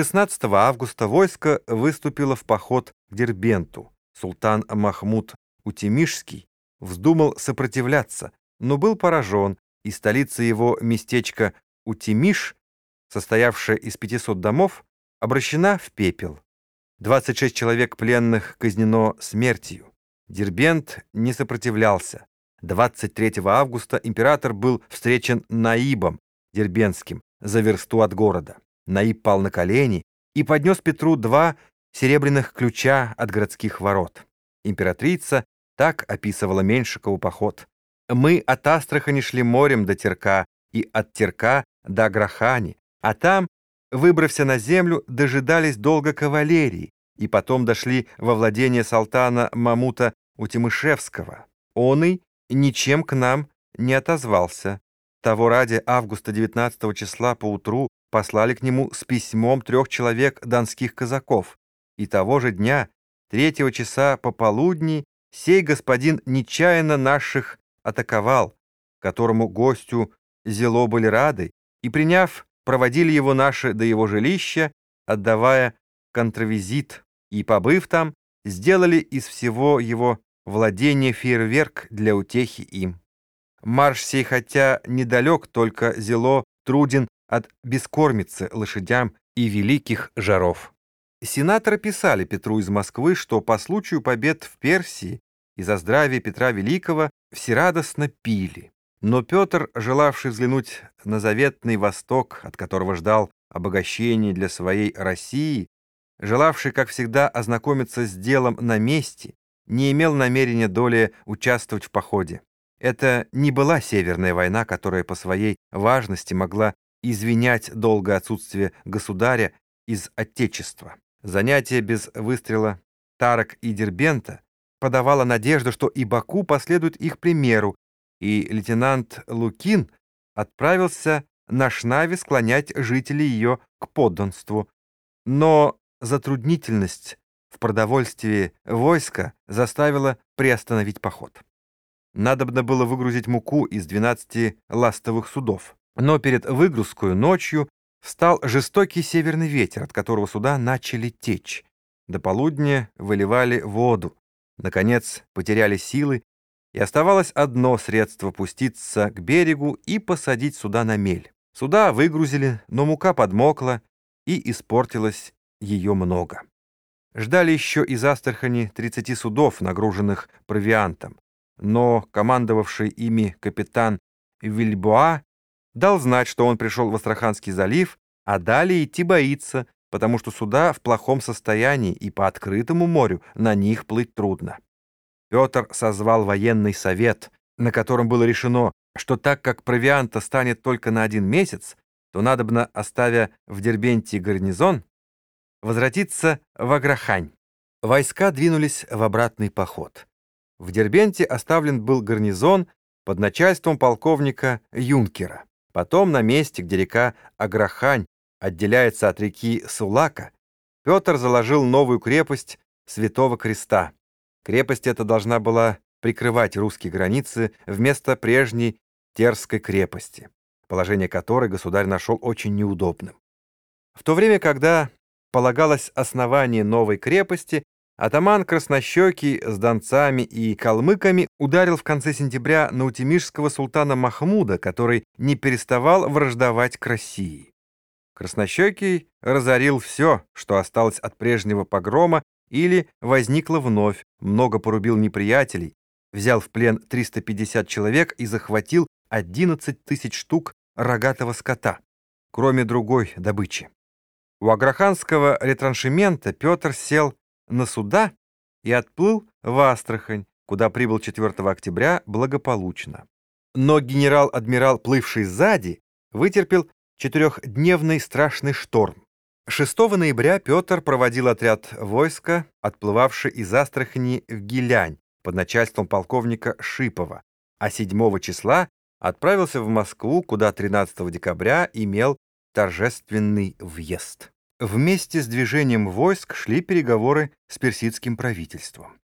16 августа войско выступило в поход к Дербенту. Султан Махмуд Утимишский вздумал сопротивляться, но был поражен, и столица его местечко Утимиш, состоявшая из 500 домов, обращена в пепел. 26 человек пленных казнено смертью. Дербент не сопротивлялся. 23 августа император был встречен Наибом Дербенским за версту от города. Наиб пал на колени и поднес Петру два серебряных ключа от городских ворот. Императрица так описывала Меньшикову поход. «Мы от Астрахани шли морем до Терка и от Терка до Аграхани, а там, выбрався на землю, дожидались долго кавалерии и потом дошли во владение султана Мамута Утимышевского. Он и ничем к нам не отозвался. Того ради августа 19 числа поутру послали к нему с письмом трех человек донских казаков. И того же дня, третьего часа пополудни, сей господин нечаянно наших атаковал, которому гостю зело были рады, и, приняв, проводили его наши до его жилища, отдавая контравизит, и, побыв там, сделали из всего его владения фейерверк для утехи им. Марш сей хотя недалек, только зело труден от бескормицы лошадям и великих жаров. Сенаторы писали Петру из Москвы, что по случаю побед в Персии и за здравие Петра Великого всерадостно пили. Но Петр, желавший взглянуть на заветный Восток, от которого ждал обогащения для своей России, желавший, как всегда, ознакомиться с делом на месте, не имел намерения доли участвовать в походе. Это не была Северная война, которая по своей важности могла извинять долгое отсутствие государя из Отечества. Занятие без выстрела Тарок и Дербента подавало надежду, что и Баку последует их примеру, и лейтенант Лукин отправился на Шнаве склонять жителей ее к подданству. Но затруднительность в продовольствии войска заставила приостановить поход. Надобно было выгрузить муку из 12 ластовых судов. Но перед выгрузкой ночью встал жестокий северный ветер, от которого суда начали течь. До полудня выливали воду. Наконец потеряли силы, и оставалось одно средство пуститься к берегу и посадить суда на мель. Суда выгрузили, но мука подмокла, и испортилось ее много. Ждали еще из Астрахани 30 судов, нагруженных провиантом, но командовавший ими капитан Вильбоа дал знать, что он пришел в Астраханский залив, а далее идти боится, потому что суда в плохом состоянии и по открытому морю на них плыть трудно. Петр созвал военный совет, на котором было решено, что так как провианта станет только на один месяц, то надобно, оставя в Дербенте гарнизон, возвратиться в Аграхань. Войска двинулись в обратный поход. В Дербенте оставлен был гарнизон под начальством полковника Юнкера. Потом на месте, где река Аграхань отделяется от реки Сулака, Петр заложил новую крепость Святого Креста. Крепость эта должна была прикрывать русские границы вместо прежней Терской крепости, положение которой государь нашел очень неудобным. В то время, когда полагалось основание новой крепости, Атаман Краснощекий с донцами и калмыками ударил в конце сентября на утимишского султана Махмуда, который не переставал враждовать к России. Краснощекий разорил все, что осталось от прежнего погрома или возникло вновь, много порубил неприятелей, взял в плен 350 человек и захватил 11 тысяч штук рогатого скота, кроме другой добычи. У Аграханского ретраншемента Петр сел на суда и отплыл в Астрахань, куда прибыл 4 октября благополучно. Но генерал-адмирал, плывший сзади, вытерпел четырехдневный страшный шторм. 6 ноября Петр проводил отряд войска, отплывавший из Астрахани в Гилянь под начальством полковника Шипова, а 7 числа отправился в Москву, куда 13 декабря имел торжественный въезд. Вместе с движением войск шли переговоры с персидским правительством.